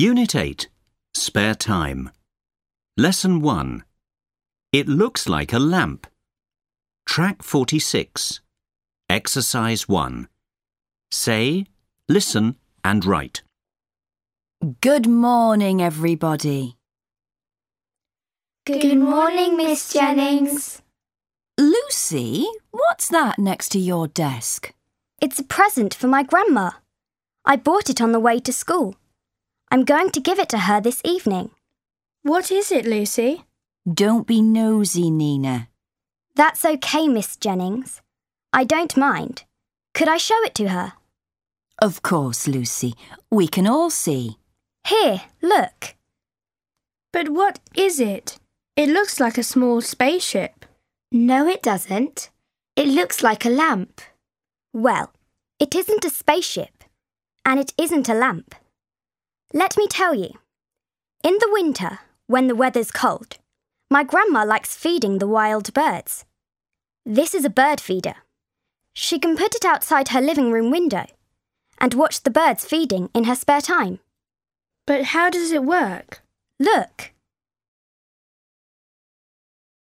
Unit 8 Spare Time. Lesson 1 It looks like a lamp. Track 46. Exercise 1. Say, listen, and write. Good morning, everybody. Good morning, Miss Jennings. Lucy, what's that next to your desk? It's a present for my grandma. I bought it on the way to school. I'm going to give it to her this evening. What is it, Lucy? Don't be nosy, Nina. That's okay, Miss Jennings. I don't mind. Could I show it to her? Of course, Lucy. We can all see. Here, look. But what is it? It looks like a small spaceship. No, it doesn't. It looks like a lamp. Well, it isn't a spaceship, and it isn't a lamp. Let me tell you. In the winter, when the weather's cold, my grandma likes feeding the wild birds. This is a bird feeder. She can put it outside her living room window and watch the birds feeding in her spare time. But how does it work? Look.